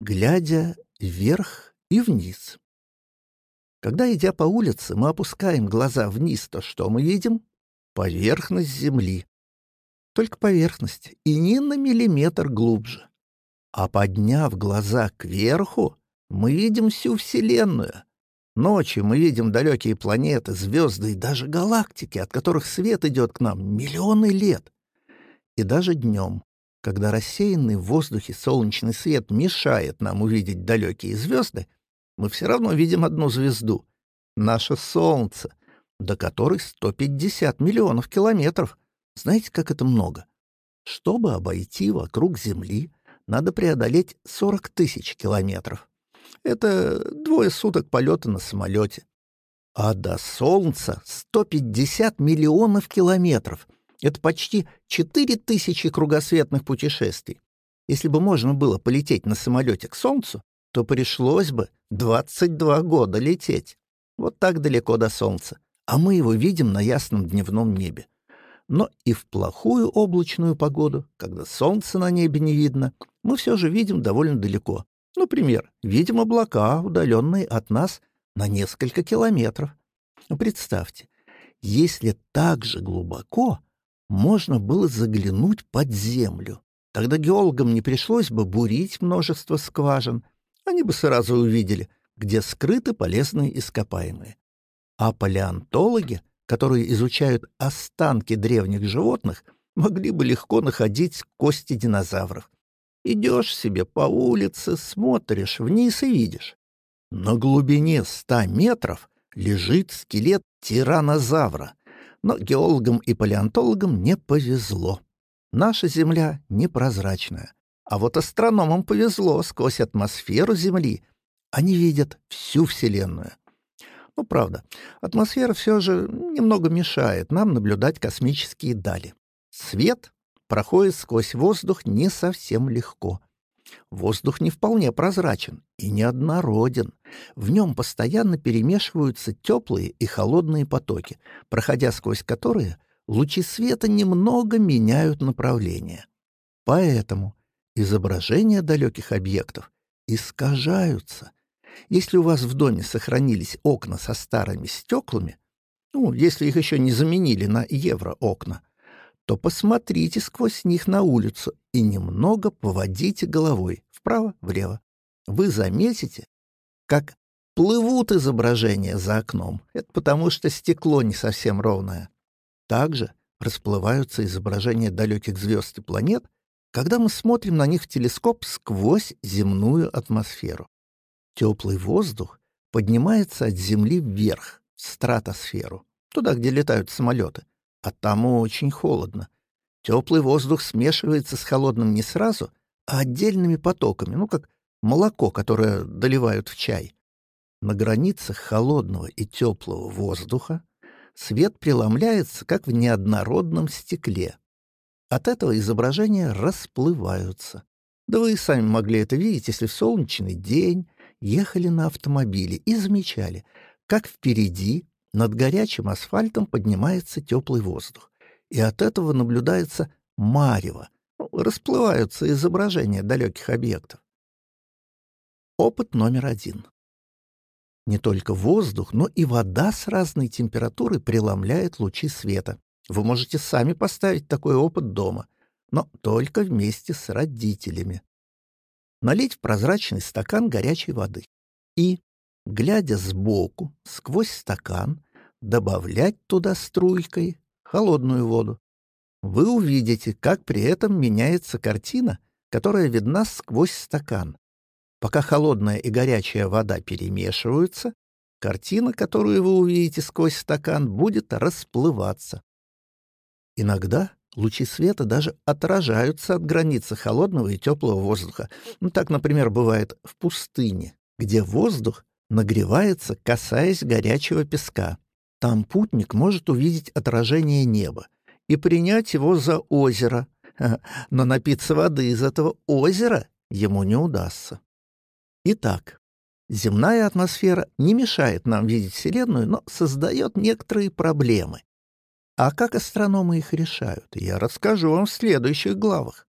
глядя вверх и вниз. Когда, идя по улице, мы опускаем глаза вниз, то что мы видим? Поверхность Земли. Только поверхность, и ни на миллиметр глубже. А подняв глаза кверху, мы видим всю Вселенную. Ночью мы видим далекие планеты, звезды и даже галактики, от которых свет идет к нам миллионы лет. И даже днем, когда рассеянный в воздухе солнечный свет мешает нам увидеть далекие звезды, мы все равно видим одну звезду — наше Солнце, до которой 150 миллионов километров. Знаете, как это много? Чтобы обойти вокруг Земли, надо преодолеть 40 тысяч километров. Это двое суток полета на самолете. А до Солнца 150 миллионов километров — это почти четыре тысячи кругосветных путешествий. Если бы можно было полететь на самолете к Солнцу, то пришлось бы 22 года лететь. Вот так далеко до Солнца. А мы его видим на ясном дневном небе. Но и в плохую облачную погоду, когда солнца на небе не видно, мы все же видим довольно далеко. Например, видим облака, удаленные от нас на несколько километров. Представьте, если так же глубоко можно было заглянуть под землю. Тогда геологам не пришлось бы бурить множество скважин. Они бы сразу увидели, где скрыты полезные ископаемые. А палеонтологи, которые изучают останки древних животных, могли бы легко находить кости динозавров. Идешь себе по улице, смотришь вниз и видишь. На глубине ста метров лежит скелет тиранозавра, но геологам и палеонтологам не повезло. Наша Земля непрозрачная. А вот астрономам повезло, сквозь атмосферу Земли они видят всю Вселенную. Ну, правда, атмосфера все же немного мешает нам наблюдать космические дали. Свет проходит сквозь воздух не совсем легко. Воздух не вполне прозрачен и неоднороден. В нем постоянно перемешиваются теплые и холодные потоки, проходя сквозь которые лучи света немного меняют направление. Поэтому изображения далеких объектов искажаются. Если у вас в доме сохранились окна со старыми стеклами, ну, если их еще не заменили на евроокна, то посмотрите сквозь них на улицу и немного поводите головой вправо-влево. Вы заметите, как плывут изображения за окном. Это потому, что стекло не совсем ровное. Также расплываются изображения далеких звезд и планет, когда мы смотрим на них в телескоп сквозь земную атмосферу. Теплый воздух поднимается от Земли вверх, в стратосферу, туда, где летают самолеты а там очень холодно. Теплый воздух смешивается с холодным не сразу, а отдельными потоками, ну, как молоко, которое доливают в чай. На границах холодного и теплого воздуха свет преломляется, как в неоднородном стекле. От этого изображения расплываются. Да вы и сами могли это видеть, если в солнечный день ехали на автомобиле и замечали, как впереди над горячим асфальтом поднимается теплый воздух, и от этого наблюдается марево, ну, расплываются изображения далеких объектов. Опыт номер один. Не только воздух, но и вода с разной температурой преломляет лучи света. Вы можете сами поставить такой опыт дома, но только вместе с родителями. Налить в прозрачный стакан горячей воды и глядя сбоку, сквозь стакан, добавлять туда струйкой холодную воду. Вы увидите, как при этом меняется картина, которая видна сквозь стакан. Пока холодная и горячая вода перемешиваются, картина, которую вы увидите сквозь стакан, будет расплываться. Иногда лучи света даже отражаются от границы холодного и теплого воздуха. Ну, так, например, бывает в пустыне, где воздух нагревается, касаясь горячего песка. Там путник может увидеть отражение неба и принять его за озеро, но напиться воды из этого озера ему не удастся. Итак, земная атмосфера не мешает нам видеть Вселенную, но создает некоторые проблемы. А как астрономы их решают, я расскажу вам в следующих главах.